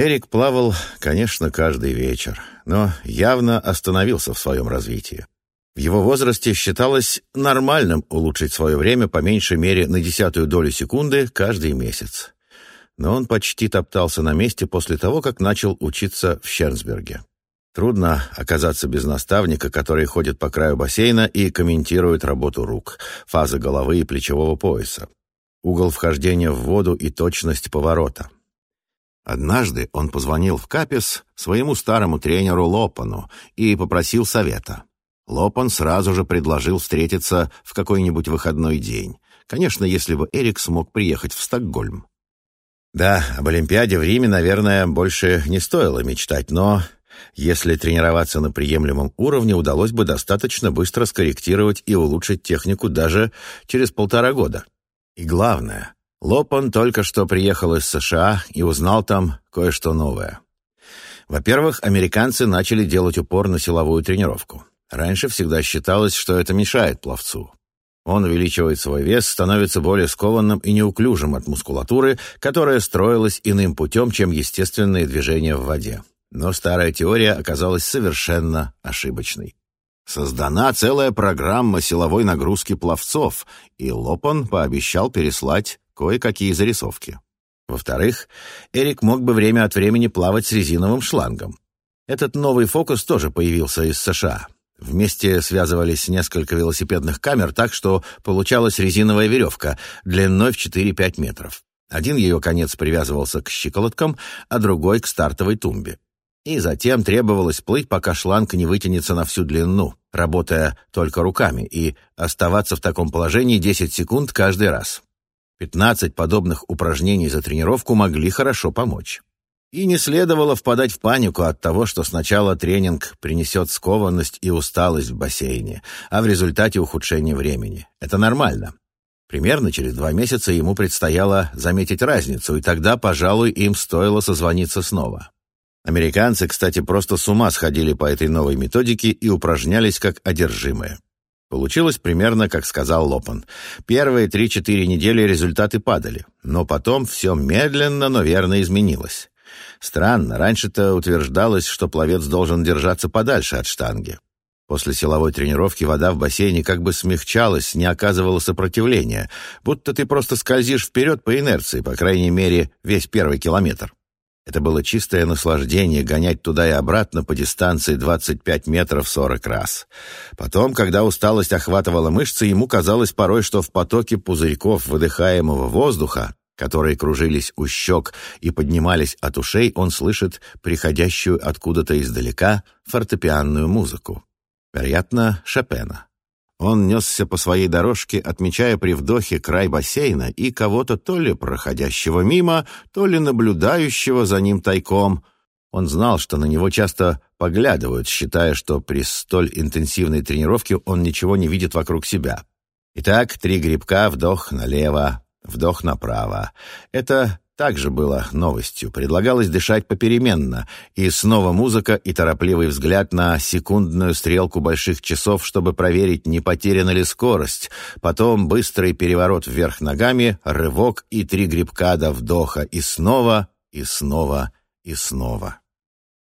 Эрик плавал, конечно, каждый вечер, но явно остановился в своем развитии. В его возрасте считалось нормальным улучшить свое время по меньшей мере на десятую долю секунды каждый месяц. Но он почти топтался на месте после того, как начал учиться в Щернсберге. Трудно оказаться без наставника, который ходит по краю бассейна и комментирует работу рук, фазы головы и плечевого пояса, угол вхождения в воду и точность поворота. Однажды он позвонил в Капес своему старому тренеру Лопану и попросил совета. Лопан сразу же предложил встретиться в какой-нибудь выходной день. Конечно, если бы Эрик смог приехать в Стокгольм. Да, об Олимпиаде в Риме, наверное, больше не стоило мечтать, но если тренироваться на приемлемом уровне, удалось бы достаточно быстро скорректировать и улучшить технику даже через полтора года. И главное, Лопан только что приехал из США и узнал там кое-что новое. Во-первых, американцы начали делать упор на силовую тренировку. Раньше всегда считалось, что это мешает пловцу. Он увеличивает свой вес, становится более скованным и неуклюжим от мускулатуры, которая строилась иным путем, чем естественные движения в воде. Но старая теория оказалась совершенно ошибочной. Создана целая программа силовой нагрузки пловцов, и Лопан пообещал переслать кое-какие зарисовки. Во-вторых, Эрик мог бы время от времени плавать с резиновым шлангом. Этот новый фокус тоже появился из США. Вместе связывались несколько велосипедных камер так, что получалась резиновая веревка длиной в 4-5 метров. Один ее конец привязывался к щиколоткам, а другой — к стартовой тумбе. И затем требовалось плыть, пока шланг не вытянется на всю длину, работая только руками, и оставаться в таком положении 10 секунд каждый раз. 15 подобных упражнений за тренировку могли хорошо помочь. И не следовало впадать в панику от того, что сначала тренинг принесет скованность и усталость в бассейне, а в результате ухудшение времени. Это нормально. Примерно через два месяца ему предстояло заметить разницу, и тогда, пожалуй, им стоило созвониться снова. Американцы, кстати, просто с ума сходили по этой новой методике и упражнялись как одержимые. Получилось примерно, как сказал Лопан. Первые три-четыре недели результаты падали, но потом все медленно, но верно изменилось. Странно, раньше-то утверждалось, что пловец должен держаться подальше от штанги. После силовой тренировки вода в бассейне как бы смягчалась, не оказывала сопротивления, будто ты просто скользишь вперед по инерции, по крайней мере, весь первый километр. Это было чистое наслаждение гонять туда и обратно по дистанции 25 метров 40 раз. Потом, когда усталость охватывала мышцы, ему казалось порой, что в потоке пузырьков выдыхаемого воздуха которые кружились у щек и поднимались от ушей, он слышит приходящую откуда-то издалека фортепианную музыку. Вероятно, Шопена. Он несся по своей дорожке, отмечая при вдохе край бассейна и кого-то то ли проходящего мимо, то ли наблюдающего за ним тайком. Он знал, что на него часто поглядывают, считая, что при столь интенсивной тренировке он ничего не видит вокруг себя. Итак, три грибка, вдох налево, Вдох направо. Это также было новостью. Предлагалось дышать попеременно. И снова музыка и торопливый взгляд на секундную стрелку больших часов, чтобы проверить, не потеряна ли скорость. Потом быстрый переворот вверх ногами, рывок и три грибка до вдоха. И снова, и снова, и снова.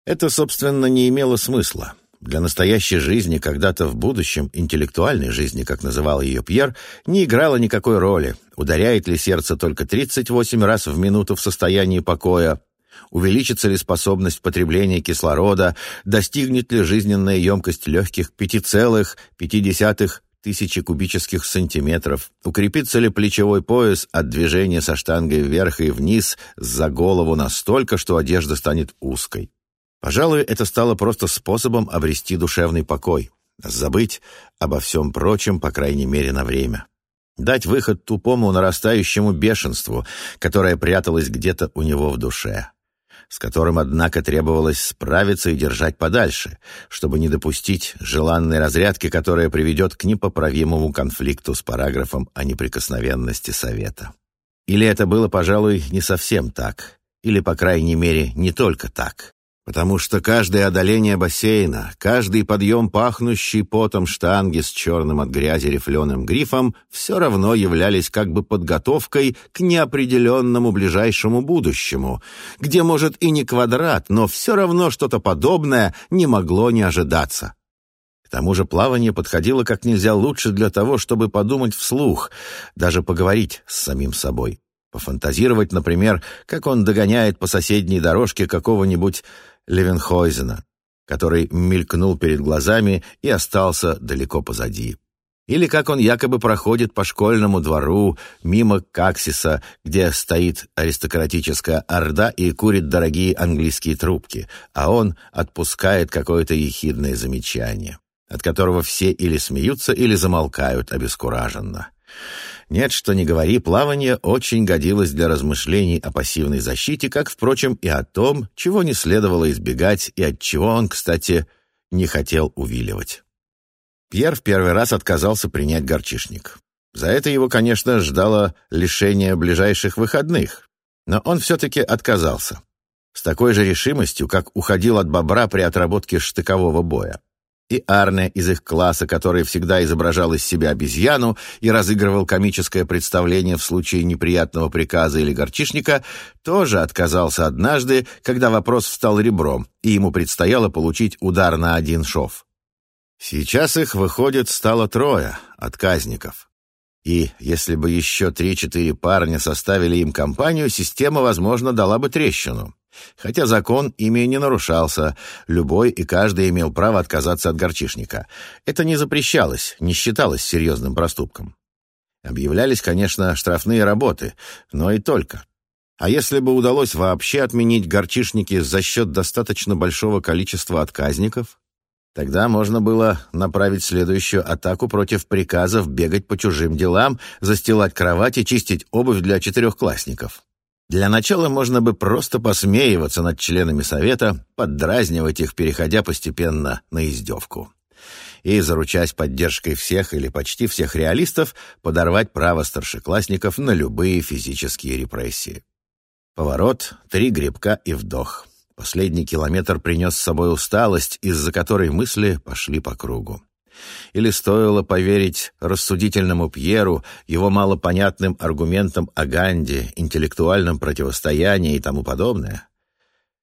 Это, собственно, не имело смысла. Для настоящей жизни, когда-то в будущем, интеллектуальной жизни, как называл ее Пьер, не играло никакой роли, ударяет ли сердце только 38 раз в минуту в состоянии покоя, увеличится ли способность потребления кислорода, достигнет ли жизненная емкость легких 5,5 тысячи кубических сантиметров, укрепится ли плечевой пояс от движения со штангой вверх и вниз за голову настолько, что одежда станет узкой. Пожалуй, это стало просто способом обрести душевный покой, забыть обо всем прочем, по крайней мере, на время. Дать выход тупому нарастающему бешенству, которое пряталось где-то у него в душе, с которым, однако, требовалось справиться и держать подальше, чтобы не допустить желанной разрядки, которая приведет к непоправимому конфликту с параграфом о неприкосновенности Совета. Или это было, пожалуй, не совсем так, или, по крайней мере, не только так. Потому что каждое одоление бассейна, каждый подъем пахнущий потом штанги с черным от грязи рифленым грифом все равно являлись как бы подготовкой к неопределенному ближайшему будущему, где, может, и не квадрат, но все равно что-то подобное не могло не ожидаться. К тому же плавание подходило как нельзя лучше для того, чтобы подумать вслух, даже поговорить с самим собой. Пофантазировать, например, как он догоняет по соседней дорожке какого-нибудь Левенхойзена, который мелькнул перед глазами и остался далеко позади. Или как он якобы проходит по школьному двору мимо Каксиса, где стоит аристократическая орда и курит дорогие английские трубки, а он отпускает какое-то ехидное замечание, от которого все или смеются, или замолкают обескураженно. Нет, что не говори, плавание очень годилось для размышлений о пассивной защите, как, впрочем, и о том, чего не следовало избегать и от чего он, кстати, не хотел увиливать. Пьер в первый раз отказался принять горчишник. За это его, конечно, ждало лишение ближайших выходных, но он все-таки отказался. С такой же решимостью, как уходил от бобра при отработке штыкового боя и Арне из их класса, который всегда изображал из себя обезьяну и разыгрывал комическое представление в случае неприятного приказа или горчишника, тоже отказался однажды, когда вопрос встал ребром, и ему предстояло получить удар на один шов. Сейчас их, выходит, стало трое отказников. И если бы еще три-четыре парня составили им компанию, система, возможно, дала бы трещину. Хотя закон ими не нарушался, любой и каждый имел право отказаться от горчишника. Это не запрещалось, не считалось серьезным проступком. Объявлялись, конечно, штрафные работы, но и только. А если бы удалось вообще отменить горчишники за счет достаточно большого количества отказников, тогда можно было направить следующую атаку против приказов бегать по чужим делам, застилать кровати, чистить обувь для четырехклассников. Для начала можно бы просто посмеиваться над членами совета, поддразнивать их, переходя постепенно на издевку. И, заручаясь поддержкой всех или почти всех реалистов, подорвать право старшеклассников на любые физические репрессии. Поворот, три грибка и вдох. Последний километр принес с собой усталость, из-за которой мысли пошли по кругу. Или стоило поверить рассудительному Пьеру, его малопонятным аргументам о Ганди, интеллектуальном противостоянии и тому подобное?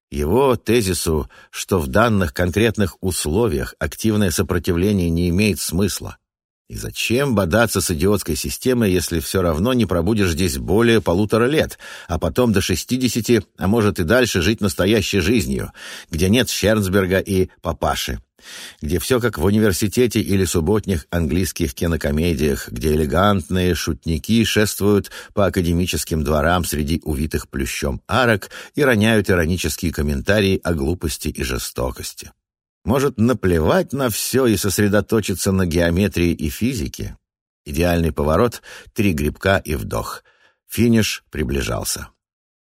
Его тезису, что в данных конкретных условиях активное сопротивление не имеет смысла. И зачем бодаться с идиотской системой, если все равно не пробудешь здесь более полутора лет, а потом до шестидесяти, а может и дальше жить настоящей жизнью, где нет Шернсберга и папаши, где все как в университете или субботних английских кинокомедиях, где элегантные шутники шествуют по академическим дворам среди увитых плющом арок и роняют иронические комментарии о глупости и жестокости. Может наплевать на все и сосредоточиться на геометрии и физике? Идеальный поворот, три грибка и вдох. Финиш приближался.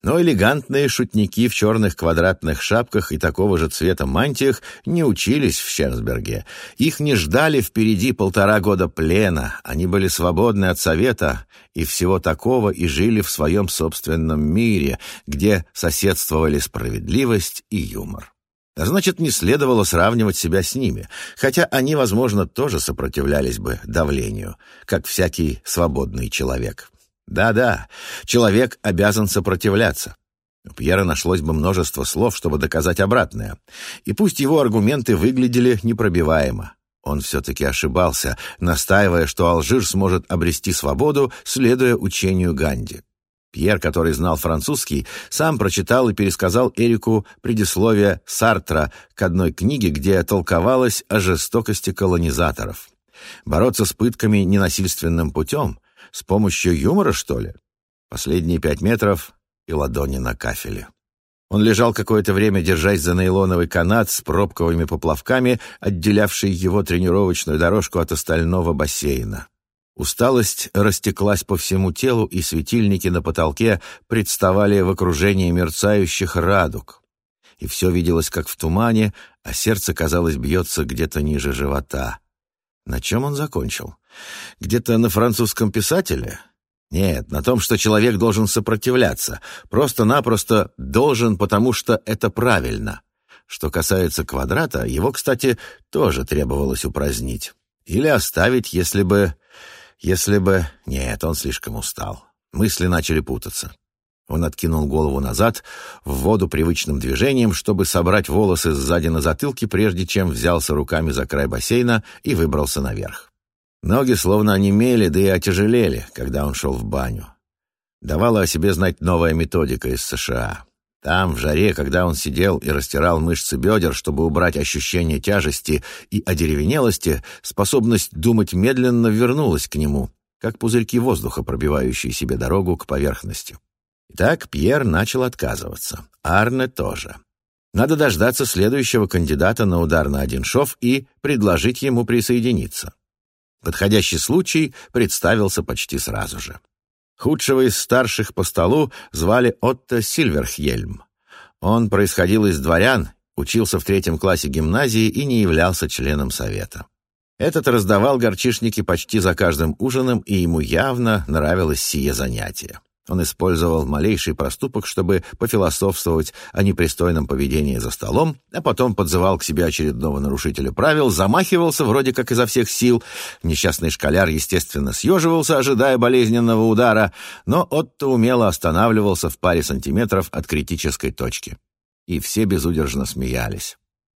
Но элегантные шутники в черных квадратных шапках и такого же цвета мантиях не учились в Щерсберге. Их не ждали впереди полтора года плена. Они были свободны от совета и всего такого и жили в своем собственном мире, где соседствовали справедливость и юмор. А значит, не следовало сравнивать себя с ними, хотя они, возможно, тоже сопротивлялись бы давлению, как всякий свободный человек. Да-да, человек обязан сопротивляться. У Пьера нашлось бы множество слов, чтобы доказать обратное. И пусть его аргументы выглядели непробиваемо. Он все-таки ошибался, настаивая, что Алжир сможет обрести свободу, следуя учению Ганди. Пьер, который знал французский, сам прочитал и пересказал Эрику предисловие Сартра к одной книге, где толковалось о жестокости колонизаторов. Бороться с пытками ненасильственным путем с помощью юмора, что ли? Последние пять метров и ладони на кафеле. Он лежал какое-то время, держась за нейлоновый канат с пробковыми поплавками, отделявший его тренировочную дорожку от остального бассейна. Усталость растеклась по всему телу, и светильники на потолке представали в окружении мерцающих радуг. И все виделось как в тумане, а сердце, казалось, бьется где-то ниже живота. На чем он закончил? Где-то на французском писателе? Нет, на том, что человек должен сопротивляться. Просто-напросто должен, потому что это правильно. Что касается квадрата, его, кстати, тоже требовалось упразднить. Или оставить, если бы... Если бы... Нет, он слишком устал. Мысли начали путаться. Он откинул голову назад, в воду привычным движением, чтобы собрать волосы сзади на затылке, прежде чем взялся руками за край бассейна и выбрался наверх. Ноги словно онемели, да и отяжелели, когда он шел в баню. Давала о себе знать новая методика из США. Там, в жаре, когда он сидел и растирал мышцы бедер, чтобы убрать ощущение тяжести и одеревенелости, способность думать медленно вернулась к нему, как пузырьки воздуха, пробивающие себе дорогу к поверхности. Итак, Пьер начал отказываться. Арне тоже. Надо дождаться следующего кандидата на удар на один шов и предложить ему присоединиться. Подходящий случай представился почти сразу же. Худшего из старших по столу звали Отто Сильверхельм. Он происходил из дворян, учился в третьем классе гимназии и не являлся членом совета. Этот раздавал горчишники почти за каждым ужином, и ему явно нравилось сие занятие. Он использовал малейший проступок, чтобы пофилософствовать о непристойном поведении за столом, а потом подзывал к себе очередного нарушителя правил, замахивался вроде как изо всех сил. Несчастный школяр, естественно, съеживался, ожидая болезненного удара, но Отто умело останавливался в паре сантиметров от критической точки. И все безудержно смеялись.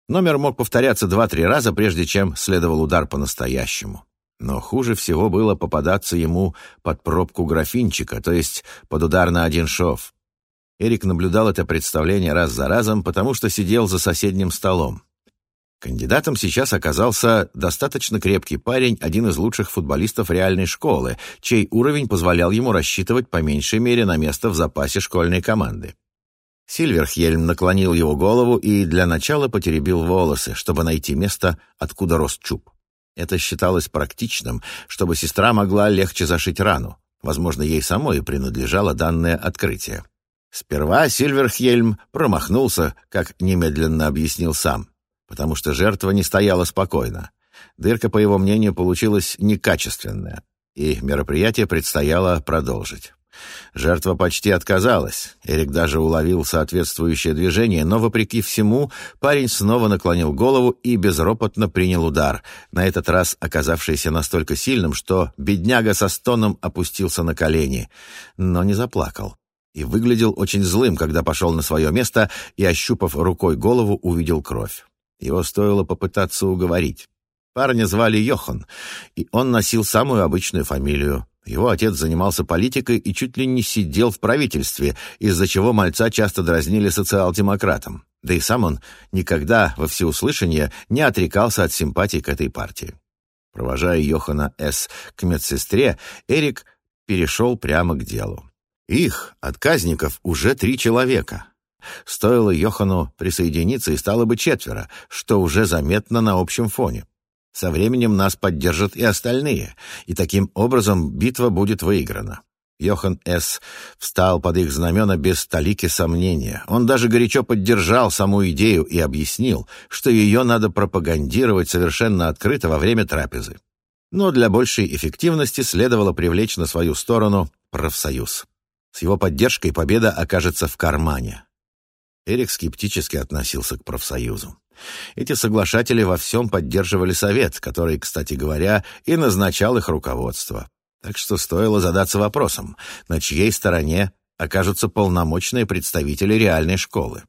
Номер мог повторяться два-три раза, прежде чем следовал удар по-настоящему. Но хуже всего было попадаться ему под пробку графинчика, то есть под удар на один шов. Эрик наблюдал это представление раз за разом, потому что сидел за соседним столом. Кандидатом сейчас оказался достаточно крепкий парень, один из лучших футболистов реальной школы, чей уровень позволял ему рассчитывать по меньшей мере на место в запасе школьной команды. Сильверхельм наклонил его голову и для начала потеребил волосы, чтобы найти место, откуда рос чуб. Это считалось практичным, чтобы сестра могла легче зашить рану. Возможно, ей самой принадлежало данное открытие. Сперва Сильверхельм промахнулся, как немедленно объяснил сам, потому что жертва не стояла спокойно. Дырка, по его мнению, получилась некачественная, и мероприятие предстояло продолжить. Жертва почти отказалась. Эрик даже уловил соответствующее движение, но, вопреки всему, парень снова наклонил голову и безропотно принял удар, на этот раз оказавшийся настолько сильным, что бедняга со стоном опустился на колени, но не заплакал. И выглядел очень злым, когда пошел на свое место и, ощупав рукой голову, увидел кровь. Его стоило попытаться уговорить. Парня звали Йохан, и он носил самую обычную фамилию его отец занимался политикой и чуть ли не сидел в правительстве, из-за чего мальца часто дразнили социал-демократом. Да и сам он никогда во всеуслышание не отрекался от симпатий к этой партии. Провожая Йохана С. к медсестре, Эрик перешел прямо к делу. Их, отказников, уже три человека. Стоило Йохану присоединиться, и стало бы четверо, что уже заметно на общем фоне. Со временем нас поддержат и остальные, и таким образом битва будет выиграна. Йохан С. встал под их знамена без столики сомнения. Он даже горячо поддержал саму идею и объяснил, что ее надо пропагандировать совершенно открыто во время трапезы. Но для большей эффективности следовало привлечь на свою сторону профсоюз. С его поддержкой победа окажется в кармане. Эрик скептически относился к профсоюзу. Эти соглашатели во всем поддерживали совет, который, кстати говоря, и назначал их руководство. Так что стоило задаться вопросом, на чьей стороне окажутся полномочные представители реальной школы.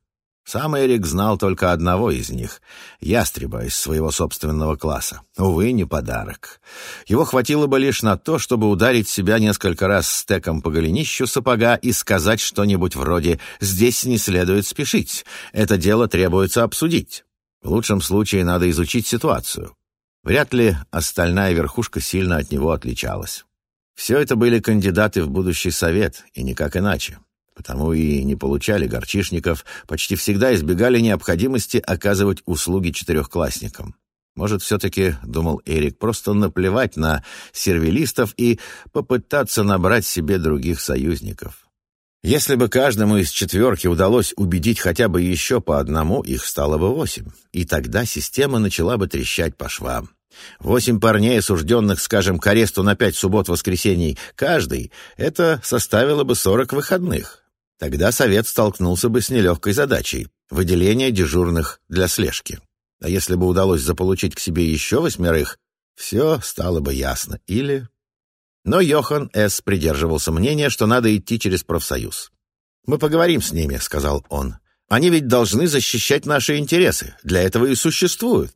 Сам Эрик знал только одного из них — ястреба из своего собственного класса. Увы, не подарок. Его хватило бы лишь на то, чтобы ударить себя несколько раз стеком по голенищу сапога и сказать что-нибудь вроде «здесь не следует спешить, это дело требуется обсудить». В лучшем случае надо изучить ситуацию. Вряд ли остальная верхушка сильно от него отличалась. Все это были кандидаты в будущий совет, и никак иначе. Потому и не получали горчишников, почти всегда избегали необходимости оказывать услуги четырехклассникам. Может, все-таки, думал Эрик, просто наплевать на сервилистов и попытаться набрать себе других союзников. Если бы каждому из четверки удалось убедить хотя бы еще по одному, их стало бы восемь. И тогда система начала бы трещать по швам. Восемь парней, осужденных, скажем, к аресту на пять суббот-воскресений каждый, это составило бы сорок выходных. Тогда совет столкнулся бы с нелегкой задачей выделение дежурных для слежки. А если бы удалось заполучить к себе еще восьмерых, все стало бы ясно. Или... Но Йохан С. придерживался мнения, что надо идти через профсоюз. «Мы поговорим с ними», — сказал он. «Они ведь должны защищать наши интересы. Для этого и существуют».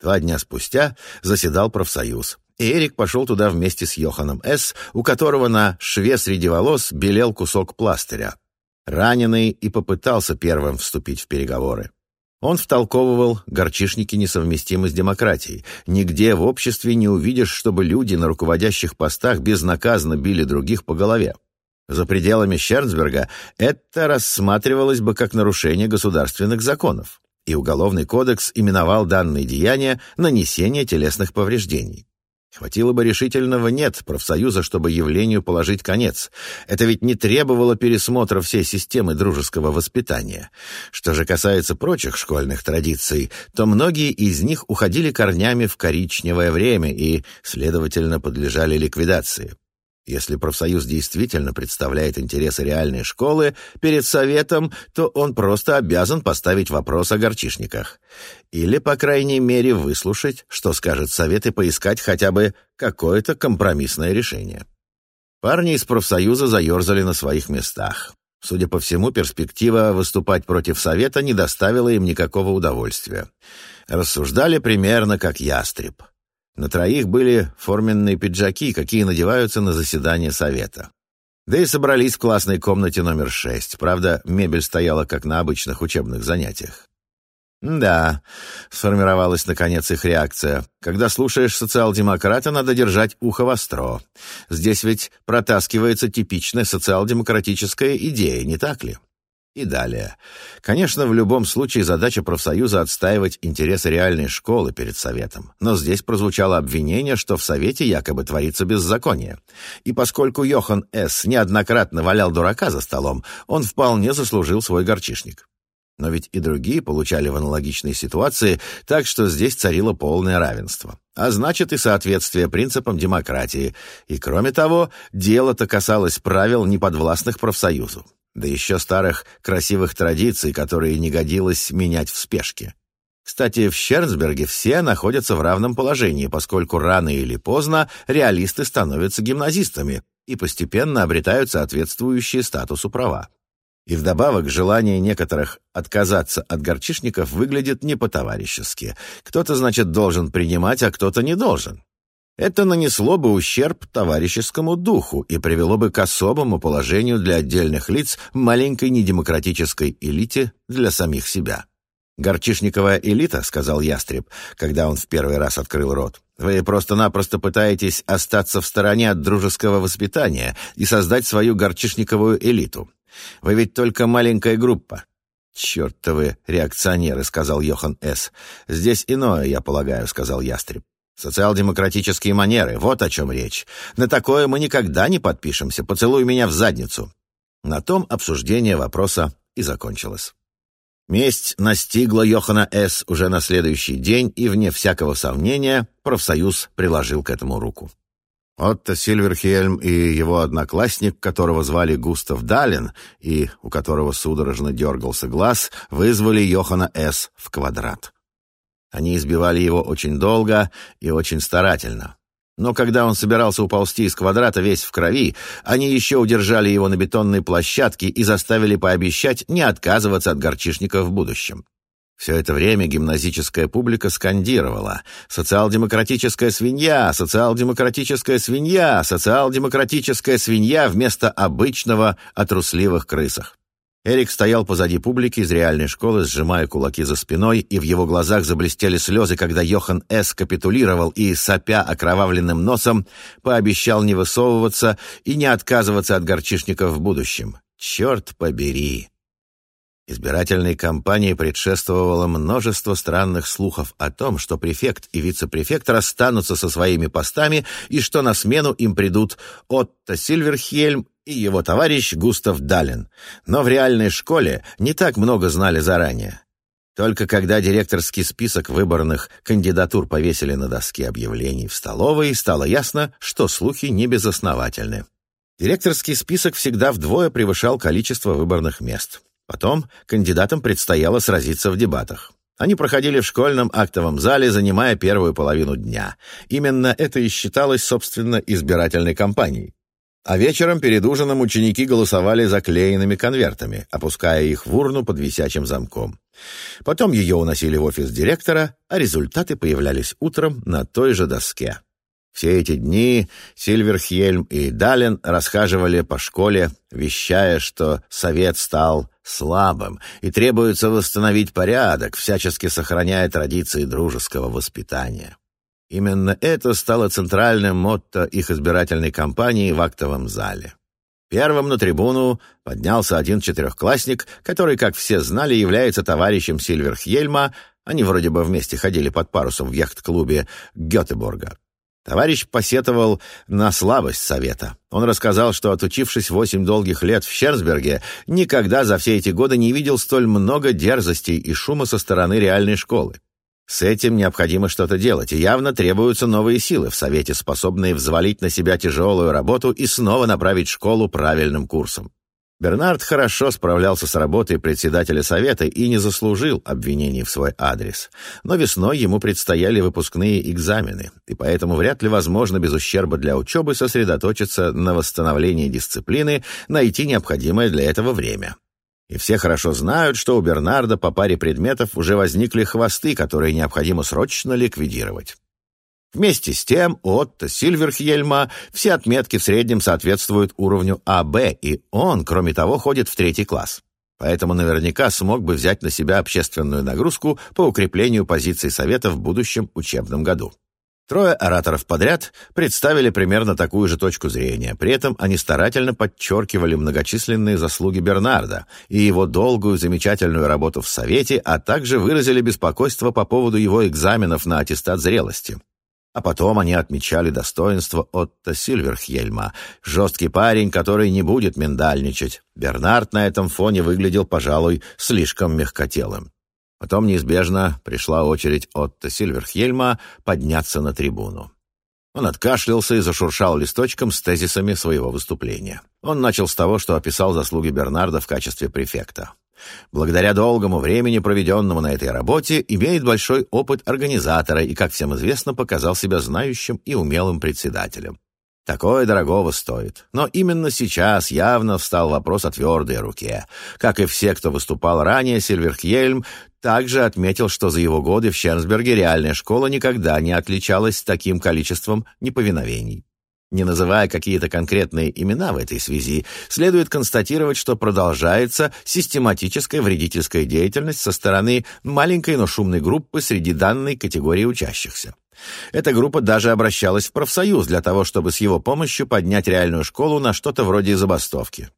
Два дня спустя заседал профсоюз, и Эрик пошел туда вместе с Йоханом С., у которого на шве среди волос белел кусок пластыря. Раненый и попытался первым вступить в переговоры. Он втолковывал, горчишники несовместимы с демократией. Нигде в обществе не увидишь, чтобы люди на руководящих постах безнаказанно били других по голове. За пределами Щерцберга это рассматривалось бы как нарушение государственных законов, и Уголовный кодекс именовал данные деяния нанесение телесных повреждений. Хватило бы решительного «нет» профсоюза, чтобы явлению положить конец. Это ведь не требовало пересмотра всей системы дружеского воспитания. Что же касается прочих школьных традиций, то многие из них уходили корнями в коричневое время и, следовательно, подлежали ликвидации. Если профсоюз действительно представляет интересы реальной школы перед советом, то он просто обязан поставить вопрос о горчишниках. Или, по крайней мере, выслушать, что скажет совет, и поискать хотя бы какое-то компромиссное решение. Парни из профсоюза заерзали на своих местах. Судя по всему, перспектива выступать против совета не доставила им никакого удовольствия. Рассуждали примерно как ястреб. На троих были форменные пиджаки, какие надеваются на заседание совета. Да и собрались в классной комнате номер шесть. Правда, мебель стояла, как на обычных учебных занятиях. Да, сформировалась, наконец, их реакция. Когда слушаешь социал-демократа, надо держать ухо востро. Здесь ведь протаскивается типичная социал-демократическая идея, не так ли? И далее. Конечно, в любом случае задача профсоюза отстаивать интересы реальной школы перед Советом. Но здесь прозвучало обвинение, что в Совете якобы творится беззаконие. И поскольку Йохан С. неоднократно валял дурака за столом, он вполне заслужил свой горчишник. Но ведь и другие получали в аналогичной ситуации, так что здесь царило полное равенство. А значит и соответствие принципам демократии. И кроме того, дело-то касалось правил, неподвластных профсоюзу да еще старых красивых традиций, которые не годилось менять в спешке. Кстати, в Щерцберге все находятся в равном положении, поскольку рано или поздно реалисты становятся гимназистами и постепенно обретают соответствующие статусу права. И вдобавок желание некоторых отказаться от горчишников выглядит не по-товарищески. Кто-то, значит, должен принимать, а кто-то не должен. Это нанесло бы ущерб товарищескому духу и привело бы к особому положению для отдельных лиц маленькой недемократической элите для самих себя. «Горчишниковая элита», — сказал Ястреб, когда он в первый раз открыл рот. «Вы просто-напросто пытаетесь остаться в стороне от дружеского воспитания и создать свою горчишниковую элиту. Вы ведь только маленькая группа». «Чертовы реакционеры», — сказал Йохан С. «Здесь иное, я полагаю», — сказал Ястреб. Социал-демократические манеры, вот о чем речь. На такое мы никогда не подпишемся, поцелуй меня в задницу. На том обсуждение вопроса и закончилось. Месть настигла Йохана С. уже на следующий день, и, вне всякого сомнения, профсоюз приложил к этому руку. Отто Сильверхельм и его одноклассник, которого звали Густав Далин, и у которого судорожно дергался глаз, вызвали Йохана С. в квадрат. Они избивали его очень долго и очень старательно. Но когда он собирался уползти из квадрата весь в крови, они еще удержали его на бетонной площадке и заставили пообещать не отказываться от горчишника в будущем. Все это время гимназическая публика скандировала «Социал-демократическая свинья! Социал-демократическая свинья! Социал-демократическая свинья!» вместо обычного о трусливых крысах. Эрик стоял позади публики из реальной школы, сжимая кулаки за спиной, и в его глазах заблестели слезы, когда Йохан С. капитулировал и, сопя окровавленным носом, пообещал не высовываться и не отказываться от горчишников в будущем. Черт побери! Избирательной кампании предшествовало множество странных слухов о том, что префект и вице-префект расстанутся со своими постами и что на смену им придут Отто Сильверхельм и его товарищ Густав Далин. Но в реальной школе не так много знали заранее. Только когда директорский список выборных кандидатур повесили на доске объявлений в столовой, стало ясно, что слухи не безосновательны. Директорский список всегда вдвое превышал количество выборных мест. Потом кандидатам предстояло сразиться в дебатах. Они проходили в школьном актовом зале, занимая первую половину дня. Именно это и считалось, собственно, избирательной кампанией. А вечером перед ужином ученики голосовали заклеенными конвертами, опуская их в урну под висячим замком. Потом ее уносили в офис директора, а результаты появлялись утром на той же доске. Все эти дни Сильверхельм и Далин расхаживали по школе, вещая, что совет стал слабым и требуется восстановить порядок, всячески сохраняя традиции дружеского воспитания. Именно это стало центральным мотто их избирательной кампании в актовом зале. Первым на трибуну поднялся один четырехклассник, который, как все знали, является товарищем Сильверхельма, они вроде бы вместе ходили под парусом в яхт-клубе Гетеборга. Товарищ посетовал на слабость совета. Он рассказал, что, отучившись восемь долгих лет в Щерсберге, никогда за все эти годы не видел столь много дерзостей и шума со стороны реальной школы. С этим необходимо что-то делать, и явно требуются новые силы в Совете, способные взвалить на себя тяжелую работу и снова направить школу правильным курсом. Бернард хорошо справлялся с работой председателя совета и не заслужил обвинений в свой адрес. Но весной ему предстояли выпускные экзамены, и поэтому вряд ли возможно без ущерба для учебы сосредоточиться на восстановлении дисциплины, найти необходимое для этого время. И все хорошо знают, что у Бернарда по паре предметов уже возникли хвосты, которые необходимо срочно ликвидировать. Вместе с тем, Отто Сильверхельма все отметки в среднем соответствуют уровню АБ, и он, кроме того, ходит в третий класс. Поэтому наверняка смог бы взять на себя общественную нагрузку по укреплению позиций Совета в будущем учебном году. Трое ораторов подряд представили примерно такую же точку зрения. При этом они старательно подчеркивали многочисленные заслуги Бернарда и его долгую замечательную работу в Совете, а также выразили беспокойство по поводу его экзаменов на аттестат зрелости. А потом они отмечали достоинство Отто Сильверхельма, жесткий парень, который не будет миндальничать. Бернард на этом фоне выглядел, пожалуй, слишком мягкотелым. Потом неизбежно пришла очередь Отто Сильверхельма подняться на трибуну. Он откашлялся и зашуршал листочком с тезисами своего выступления. Он начал с того, что описал заслуги Бернарда в качестве префекта. Благодаря долгому времени, проведенному на этой работе, имеет большой опыт организатора и, как всем известно, показал себя знающим и умелым председателем. Такое дорогого стоит. Но именно сейчас явно встал вопрос о твердой руке. Как и все, кто выступал ранее, Сильверхельм также отметил, что за его годы в Щернсберге реальная школа никогда не отличалась таким количеством неповиновений. Не называя какие-то конкретные имена в этой связи, следует констатировать, что продолжается систематическая вредительская деятельность со стороны маленькой, но шумной группы среди данной категории учащихся. Эта группа даже обращалась в профсоюз для того, чтобы с его помощью поднять реальную школу на что-то вроде забастовки.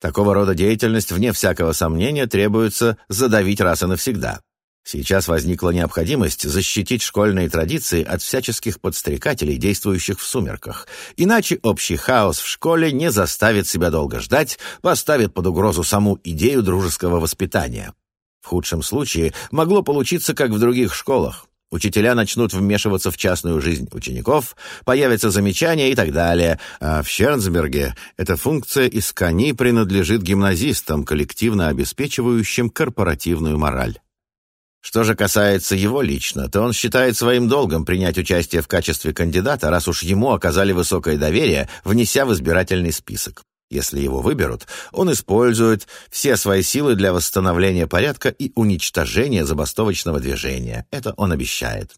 Такого рода деятельность, вне всякого сомнения, требуется задавить раз и навсегда. Сейчас возникла необходимость защитить школьные традиции от всяческих подстрекателей, действующих в сумерках. Иначе общий хаос в школе не заставит себя долго ждать, поставит под угрозу саму идею дружеского воспитания. В худшем случае могло получиться, как в других школах. Учителя начнут вмешиваться в частную жизнь учеников, появятся замечания и так далее. А в Щернсберге эта функция из кони принадлежит гимназистам, коллективно обеспечивающим корпоративную мораль. Что же касается его лично, то он считает своим долгом принять участие в качестве кандидата, раз уж ему оказали высокое доверие, внеся в избирательный список. Если его выберут, он использует все свои силы для восстановления порядка и уничтожения забастовочного движения. Это он обещает.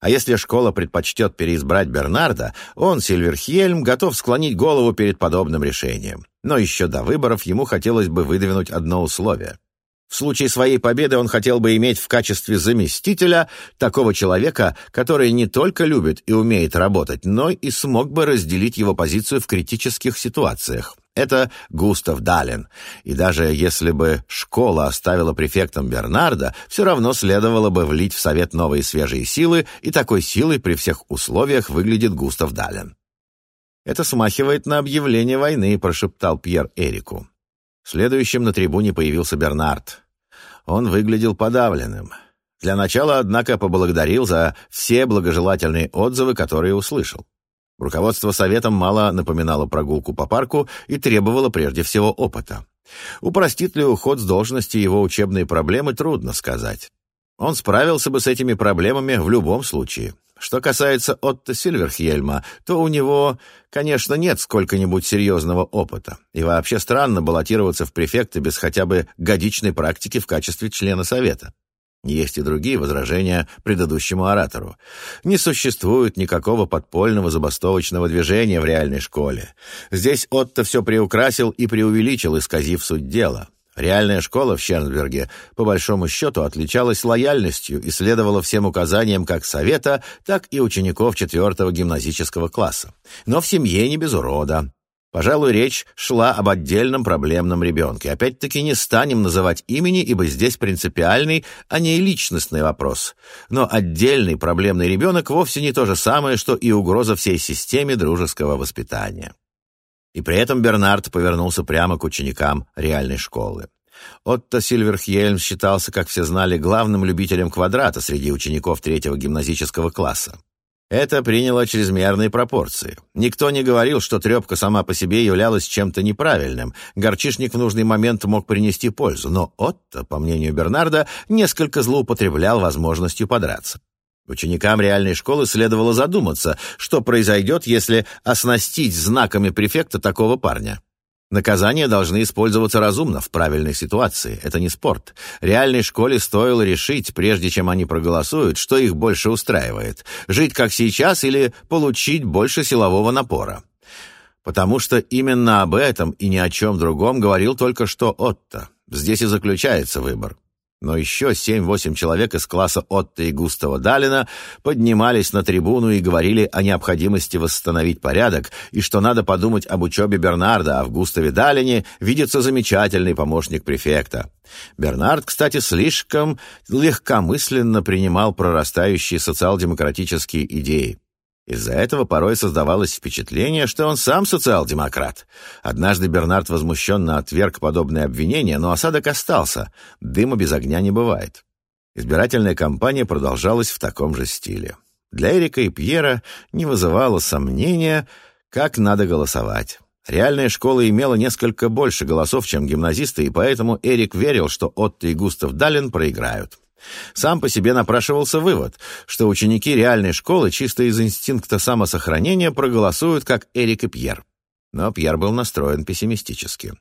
А если школа предпочтет переизбрать Бернарда, он, Сильверхельм, готов склонить голову перед подобным решением. Но еще до выборов ему хотелось бы выдвинуть одно условие. В случае своей победы он хотел бы иметь в качестве заместителя такого человека, который не только любит и умеет работать, но и смог бы разделить его позицию в критических ситуациях. Это Густав Далин. И даже если бы школа оставила префектом Бернарда, все равно следовало бы влить в совет новые свежие силы, и такой силой при всех условиях выглядит Густав Далин. «Это смахивает на объявление войны», — прошептал Пьер Эрику. Следующим на трибуне появился Бернард. Он выглядел подавленным. Для начала, однако, поблагодарил за все благожелательные отзывы, которые услышал. Руководство советом мало напоминало прогулку по парку и требовало прежде всего опыта. Упростит ли уход с должности его учебные проблемы, трудно сказать. Он справился бы с этими проблемами в любом случае. Что касается Отто Сильверхельма, то у него, конечно, нет сколько-нибудь серьезного опыта. И вообще странно баллотироваться в префекты без хотя бы годичной практики в качестве члена Совета. Есть и другие возражения предыдущему оратору. Не существует никакого подпольного забастовочного движения в реальной школе. Здесь Отто все приукрасил и преувеличил, исказив суть дела. Реальная школа в Щернберге, по большому счету, отличалась лояльностью и следовала всем указаниям как совета, так и учеников четвертого гимназического класса. Но в семье не без урода. Пожалуй, речь шла об отдельном проблемном ребенке. Опять-таки не станем называть имени, ибо здесь принципиальный, а не личностный вопрос. Но отдельный проблемный ребенок вовсе не то же самое, что и угроза всей системе дружеского воспитания. И при этом Бернард повернулся прямо к ученикам реальной школы. Отто Сильверхьельм считался, как все знали, главным любителем квадрата среди учеников третьего гимназического класса. Это приняло чрезмерные пропорции. Никто не говорил, что трепка сама по себе являлась чем-то неправильным. Горчишник в нужный момент мог принести пользу, но Отто, по мнению Бернарда, несколько злоупотреблял возможностью подраться. Ученикам реальной школы следовало задуматься, что произойдет, если оснастить знаками префекта такого парня. Наказания должны использоваться разумно, в правильной ситуации. Это не спорт. Реальной школе стоило решить, прежде чем они проголосуют, что их больше устраивает. Жить как сейчас или получить больше силового напора. Потому что именно об этом и ни о чем другом говорил только что Отто. Здесь и заключается выбор но еще семь-восемь человек из класса Отто и Густава Далина поднимались на трибуну и говорили о необходимости восстановить порядок и что надо подумать об учебе Бернарда, а в Густаве Далине видится замечательный помощник префекта. Бернард, кстати, слишком легкомысленно принимал прорастающие социал-демократические идеи. Из-за этого порой создавалось впечатление, что он сам социал-демократ. Однажды Бернард возмущенно отверг подобные обвинения, но осадок остался. Дыма без огня не бывает. Избирательная кампания продолжалась в таком же стиле. Для Эрика и Пьера не вызывало сомнения, как надо голосовать. Реальная школа имела несколько больше голосов, чем гимназисты, и поэтому Эрик верил, что Отто и Густав Далин проиграют. Сам по себе напрашивался вывод, что ученики реальной школы чисто из инстинкта самосохранения проголосуют, как Эрик и Пьер. Но Пьер был настроен пессимистически.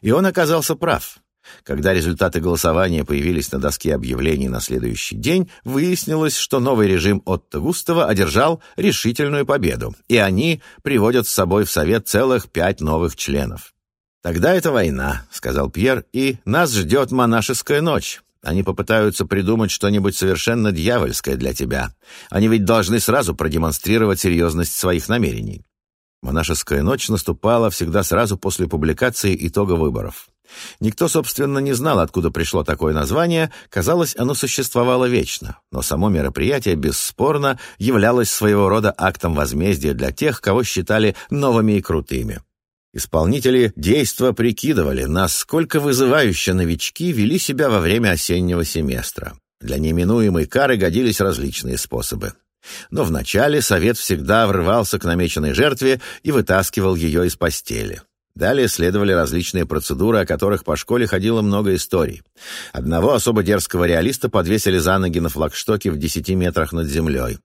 И он оказался прав. Когда результаты голосования появились на доске объявлений на следующий день, выяснилось, что новый режим Отто Густава одержал решительную победу, и они приводят с собой в Совет целых пять новых членов. «Тогда это война», — сказал Пьер, — «и нас ждет монашеская ночь. Они попытаются придумать что-нибудь совершенно дьявольское для тебя. Они ведь должны сразу продемонстрировать серьезность своих намерений. Монашеская ночь наступала всегда сразу после публикации итога выборов. Никто, собственно, не знал, откуда пришло такое название, казалось, оно существовало вечно, но само мероприятие бесспорно являлось своего рода актом возмездия для тех, кого считали новыми и крутыми. Исполнители действа прикидывали, насколько вызывающе новички вели себя во время осеннего семестра. Для неминуемой кары годились различные способы. Но вначале совет всегда врывался к намеченной жертве и вытаскивал ее из постели. Далее следовали различные процедуры, о которых по школе ходило много историй. Одного особо дерзкого реалиста подвесили за ноги на флагштоке в десяти метрах над землей.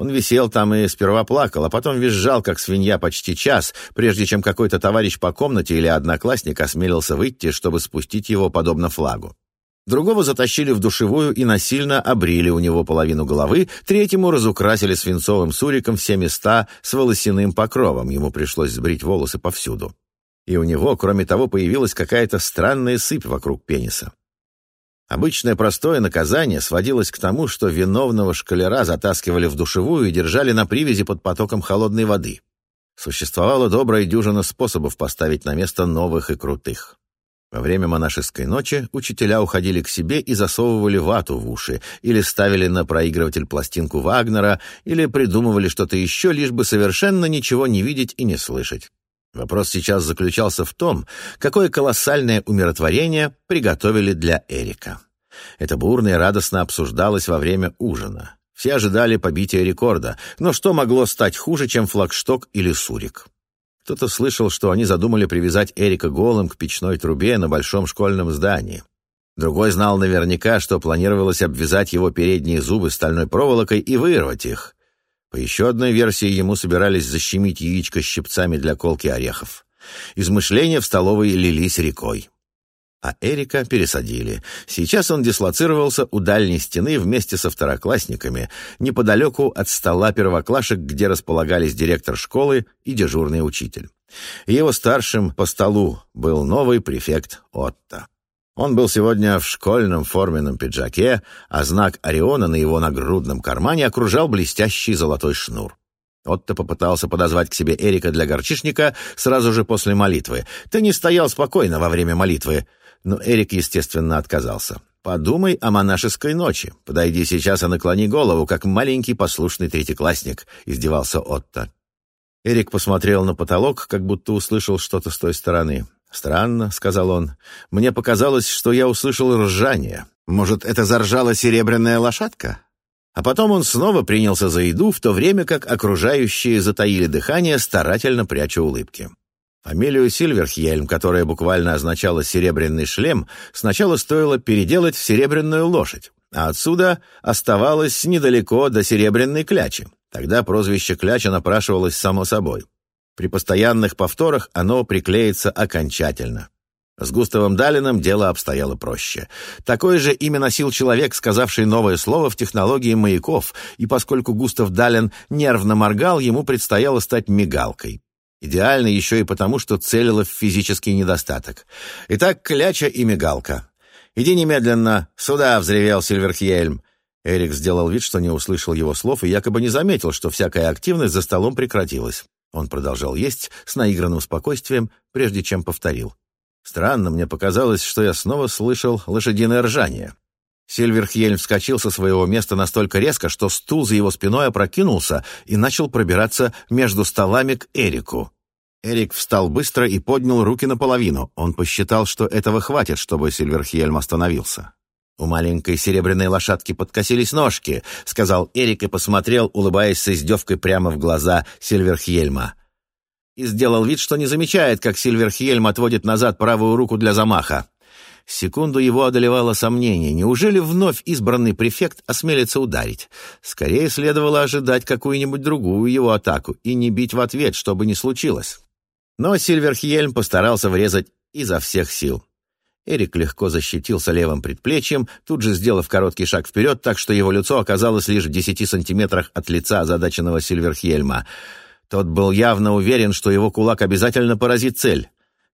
Он висел там и сперва плакал, а потом визжал, как свинья, почти час, прежде чем какой-то товарищ по комнате или одноклассник осмелился выйти, чтобы спустить его подобно флагу. Другого затащили в душевую и насильно обрили у него половину головы, третьему разукрасили свинцовым суриком все места с волосяным покровом, ему пришлось сбрить волосы повсюду. И у него, кроме того, появилась какая-то странная сыпь вокруг пениса. Обычное простое наказание сводилось к тому, что виновного шкалера затаскивали в душевую и держали на привязи под потоком холодной воды. Существовала добрая дюжина способов поставить на место новых и крутых. Во время монашеской ночи учителя уходили к себе и засовывали вату в уши, или ставили на проигрыватель пластинку Вагнера, или придумывали что-то еще, лишь бы совершенно ничего не видеть и не слышать. Вопрос сейчас заключался в том, какое колоссальное умиротворение приготовили для Эрика. Это бурно и радостно обсуждалось во время ужина. Все ожидали побития рекорда, но что могло стать хуже, чем флагшток или сурик? Кто-то слышал, что они задумали привязать Эрика голым к печной трубе на большом школьном здании. Другой знал наверняка, что планировалось обвязать его передние зубы стальной проволокой и вырвать их. По еще одной версии ему собирались защемить яичко щипцами для колки орехов. Измышления в столовой лились рекой. А Эрика пересадили. Сейчас он дислоцировался у дальней стены вместе со второклассниками, неподалеку от стола первоклашек, где располагались директор школы и дежурный учитель. Его старшим по столу был новый префект Отто. Он был сегодня в школьном форменном пиджаке, а знак Ориона на его нагрудном кармане окружал блестящий золотой шнур. Отто попытался подозвать к себе Эрика для горчишника сразу же после молитвы. «Ты не стоял спокойно во время молитвы», но Эрик, естественно, отказался. «Подумай о монашеской ночи. Подойди сейчас и наклони голову, как маленький послушный третьеклассник», — издевался Отто. Эрик посмотрел на потолок, как будто услышал что-то с той стороны. «Странно», — сказал он. «Мне показалось, что я услышал ржание. Может, это заржала серебряная лошадка?» А потом он снова принялся за еду, в то время как окружающие затаили дыхание, старательно пряча улыбки. Фамилию Сильверхьельм, которая буквально означала «серебряный шлем», сначала стоило переделать в «серебряную лошадь», а отсюда оставалось недалеко до «серебряной клячи». Тогда прозвище «кляча» напрашивалось само собой. При постоянных повторах оно приклеится окончательно. С Густавом Далином дело обстояло проще. Такое же имя носил человек, сказавший новое слово в технологии маяков, и поскольку Густав Далин нервно моргал, ему предстояло стать мигалкой. Идеально еще и потому, что целила в физический недостаток. Итак, кляча и мигалка. «Иди немедленно! Сюда!» — взревел Сильверхьельм. Эрик сделал вид, что не услышал его слов и якобы не заметил, что всякая активность за столом прекратилась. Он продолжал есть с наигранным спокойствием, прежде чем повторил. Странно, мне показалось, что я снова слышал лошадиное ржание. Сильверхьельм вскочил со своего места настолько резко, что стул за его спиной опрокинулся и начал пробираться между столами к Эрику. Эрик встал быстро и поднял руки наполовину. Он посчитал, что этого хватит, чтобы Сильверхьельм остановился. «У маленькой серебряной лошадки подкосились ножки», — сказал Эрик и посмотрел, улыбаясь с издевкой прямо в глаза Сильверхьельма. И сделал вид, что не замечает, как Сильверхьельм отводит назад правую руку для замаха. Секунду его одолевало сомнение. Неужели вновь избранный префект осмелится ударить? Скорее следовало ожидать какую-нибудь другую его атаку и не бить в ответ, что бы ни случилось. Но Сильверхьельм постарался врезать изо всех сил. Эрик легко защитился левым предплечьем, тут же сделав короткий шаг вперед, так что его лицо оказалось лишь в десяти сантиметрах от лица озадаченного Сильверхельма. Тот был явно уверен, что его кулак обязательно поразит цель.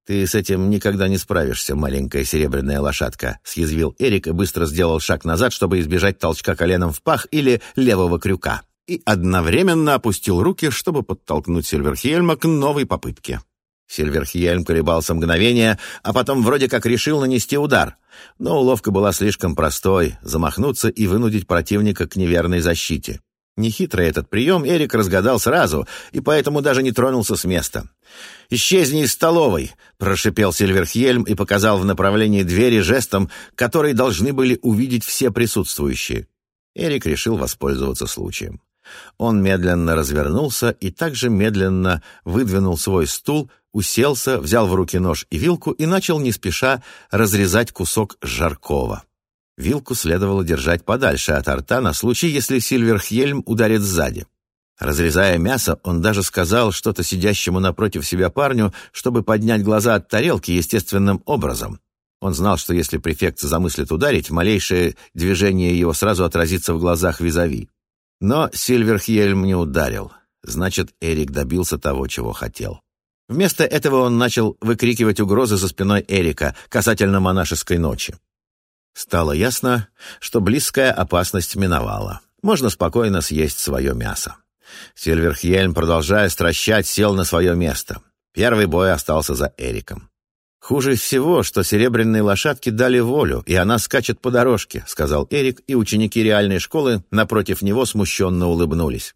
«Ты с этим никогда не справишься, маленькая серебряная лошадка», — съязвил Эрик и быстро сделал шаг назад, чтобы избежать толчка коленом в пах или левого крюка. И одновременно опустил руки, чтобы подтолкнуть Сильверхельма к новой попытке. Сильверхьельм колебался мгновение, а потом вроде как решил нанести удар. Но уловка была слишком простой — замахнуться и вынудить противника к неверной защите. Нехитрый этот прием Эрик разгадал сразу, и поэтому даже не тронулся с места. «Исчезни из столовой!» — прошипел Сильверхьельм и показал в направлении двери жестом, который должны были увидеть все присутствующие. Эрик решил воспользоваться случаем. Он медленно развернулся и также медленно выдвинул свой стул, уселся, взял в руки нож и вилку и начал не спеша разрезать кусок жаркого. Вилку следовало держать подальше от рта на случай, если Сильверхельм ударит сзади. Разрезая мясо, он даже сказал что-то сидящему напротив себя парню, чтобы поднять глаза от тарелки естественным образом. Он знал, что если префект замыслит ударить, малейшее движение его сразу отразится в глазах визави. Но Сильверхельм не ударил. Значит, Эрик добился того, чего хотел. Вместо этого он начал выкрикивать угрозы за спиной Эрика касательно монашеской ночи. Стало ясно, что близкая опасность миновала. Можно спокойно съесть свое мясо. Сильверхьельм, продолжая стращать, сел на свое место. Первый бой остался за Эриком. «Хуже всего, что серебряные лошадки дали волю, и она скачет по дорожке», — сказал Эрик, и ученики реальной школы напротив него смущенно улыбнулись.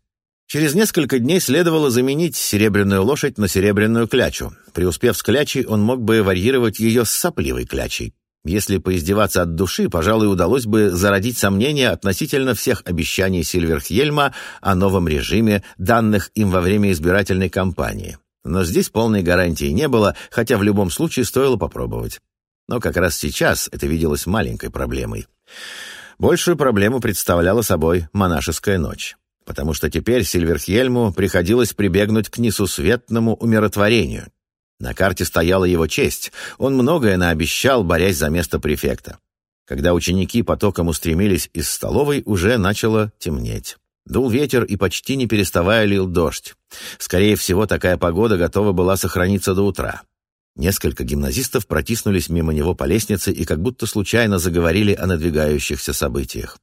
Через несколько дней следовало заменить серебряную лошадь на серебряную клячу. Преуспев с клячей, он мог бы варьировать ее с сопливой клячей. Если поиздеваться от души, пожалуй, удалось бы зародить сомнения относительно всех обещаний Сильверхельма о новом режиме, данных им во время избирательной кампании. Но здесь полной гарантии не было, хотя в любом случае стоило попробовать. Но как раз сейчас это виделось маленькой проблемой. Большую проблему представляла собой монашеская ночь, потому что теперь Сильверхельму приходилось прибегнуть к несусветному умиротворению. На карте стояла его честь, он многое наобещал, борясь за место префекта. Когда ученики потоком устремились из столовой, уже начало темнеть. Дул ветер и почти не переставая лил дождь. Скорее всего, такая погода готова была сохраниться до утра. Несколько гимназистов протиснулись мимо него по лестнице и как будто случайно заговорили о надвигающихся событиях.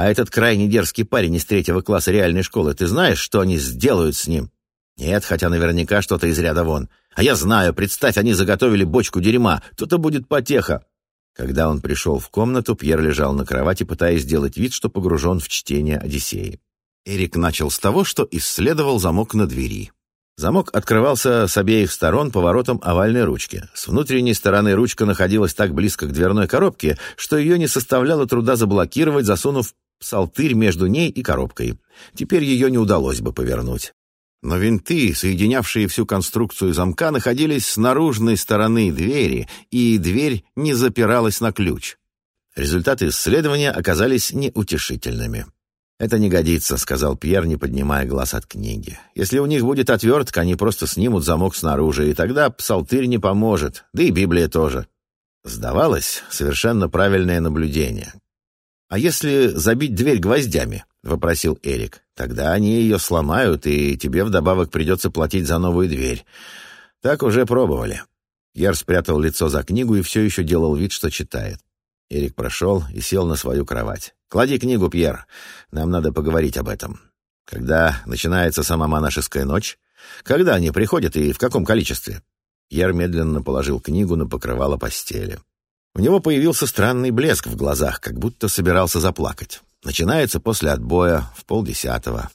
«А этот крайне дерзкий парень из третьего класса реальной школы, ты знаешь, что они сделают с ним?» «Нет, хотя наверняка что-то из ряда вон. А я знаю, представь, они заготовили бочку дерьма, то-то будет потеха». Когда он пришел в комнату, Пьер лежал на кровати, пытаясь сделать вид, что погружен в чтение Одиссеи. Эрик начал с того, что исследовал замок на двери. Замок открывался с обеих сторон поворотом овальной ручки. С внутренней стороны ручка находилась так близко к дверной коробке, что ее не составляло труда заблокировать, засунув псалтырь между ней и коробкой. Теперь ее не удалось бы повернуть. Но винты, соединявшие всю конструкцию замка, находились с наружной стороны двери, и дверь не запиралась на ключ. Результаты исследования оказались неутешительными. «Это не годится», — сказал Пьер, не поднимая глаз от книги. «Если у них будет отвертка, они просто снимут замок снаружи, и тогда псалтырь не поможет, да и Библия тоже». Сдавалось, совершенно правильное наблюдение. «А если забить дверь гвоздями?» — вопросил Эрик. «Тогда они ее сломают, и тебе вдобавок придется платить за новую дверь. Так уже пробовали». Пьер спрятал лицо за книгу и все еще делал вид, что читает. Эрик прошел и сел на свою кровать. «Клади книгу, Пьер. Нам надо поговорить об этом. Когда начинается сама монашеская ночь? Когда они приходят и в каком количестве?» Пьер медленно положил книгу на покрывало постели. У него появился странный блеск в глазах, как будто собирался заплакать. Начинается после отбоя, в полдесятого.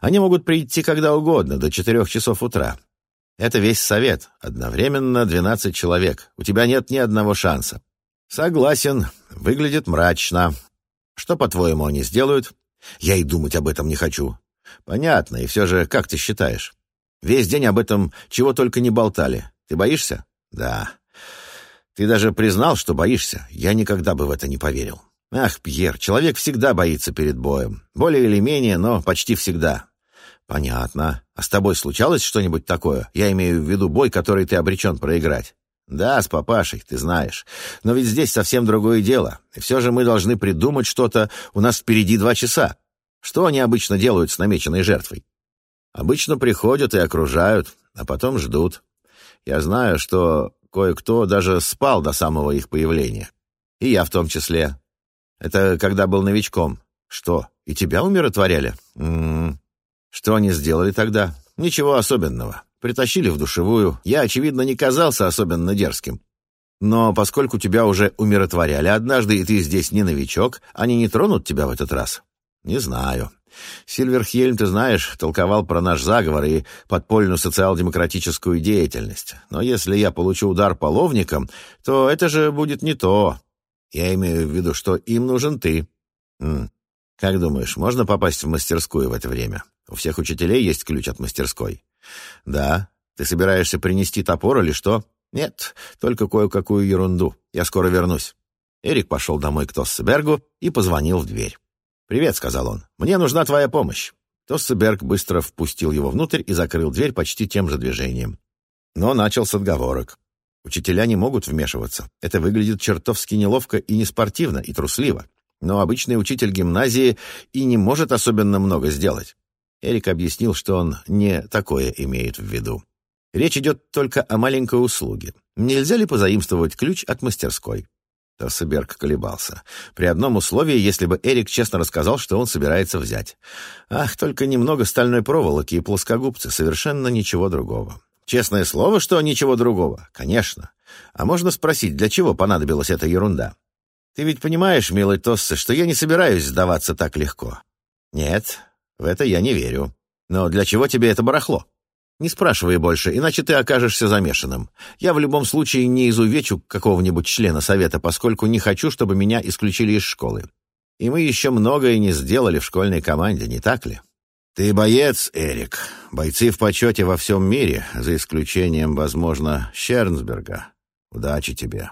Они могут прийти когда угодно, до четырех часов утра. Это весь совет. Одновременно двенадцать человек. У тебя нет ни одного шанса. Согласен. Выглядит мрачно. Что, по-твоему, они сделают? Я и думать об этом не хочу. Понятно, и все же, как ты считаешь? Весь день об этом чего только не болтали. Ты боишься? Да. Ты даже признал, что боишься. Я никогда бы в это не поверил. Ах, Пьер, человек всегда боится перед боем. Более или менее, но почти всегда. Понятно. А с тобой случалось что-нибудь такое? Я имею в виду бой, который ты обречен проиграть. «Да, с папашей, ты знаешь. Но ведь здесь совсем другое дело. И все же мы должны придумать что-то. У нас впереди два часа. Что они обычно делают с намеченной жертвой? Обычно приходят и окружают, а потом ждут. Я знаю, что кое-кто даже спал до самого их появления. И я в том числе. Это когда был новичком. Что, и тебя умиротворяли? М м-м. -м -м. Что они сделали тогда? Ничего особенного. Притащили в душевую. Я, очевидно, не казался особенно дерзким. Но поскольку тебя уже умиротворяли однажды, и ты здесь не новичок, они не тронут тебя в этот раз? Не знаю. Сильверхельм, ты знаешь, толковал про наш заговор и подпольную социал-демократическую деятельность. Но если я получу удар половником, то это же будет не то. Я имею в виду, что им нужен ты. М. Как думаешь, можно попасть в мастерскую в это время? У всех учителей есть ключ от мастерской. «Да. Ты собираешься принести топор или что?» «Нет, только кое-какую ерунду. Я скоро вернусь». Эрик пошел домой к Тоссебергу и позвонил в дверь. «Привет», — сказал он. «Мне нужна твоя помощь». Тоссеберг быстро впустил его внутрь и закрыл дверь почти тем же движением. Но начал с отговорок. Учителя не могут вмешиваться. Это выглядит чертовски неловко и неспортивно, и трусливо. Но обычный учитель гимназии и не может особенно много сделать. Эрик объяснил, что он не такое имеет в виду. Речь идет только о маленькой услуге. Нельзя ли позаимствовать ключ от мастерской? Тассеберг колебался. При одном условии, если бы Эрик честно рассказал, что он собирается взять. Ах, только немного стальной проволоки и плоскогубцы, совершенно ничего другого. Честное слово, что ничего другого? Конечно. А можно спросить, для чего понадобилась эта ерунда? Ты ведь понимаешь, милый Тоссе, что я не собираюсь сдаваться так легко. Нет, в это я не верю. Но для чего тебе это барахло? Не спрашивай больше, иначе ты окажешься замешанным. Я в любом случае не изувечу какого-нибудь члена совета, поскольку не хочу, чтобы меня исключили из школы. И мы еще многое не сделали в школьной команде, не так ли? Ты боец, Эрик. Бойцы в почете во всем мире, за исключением, возможно, Щернсберга. Удачи тебе.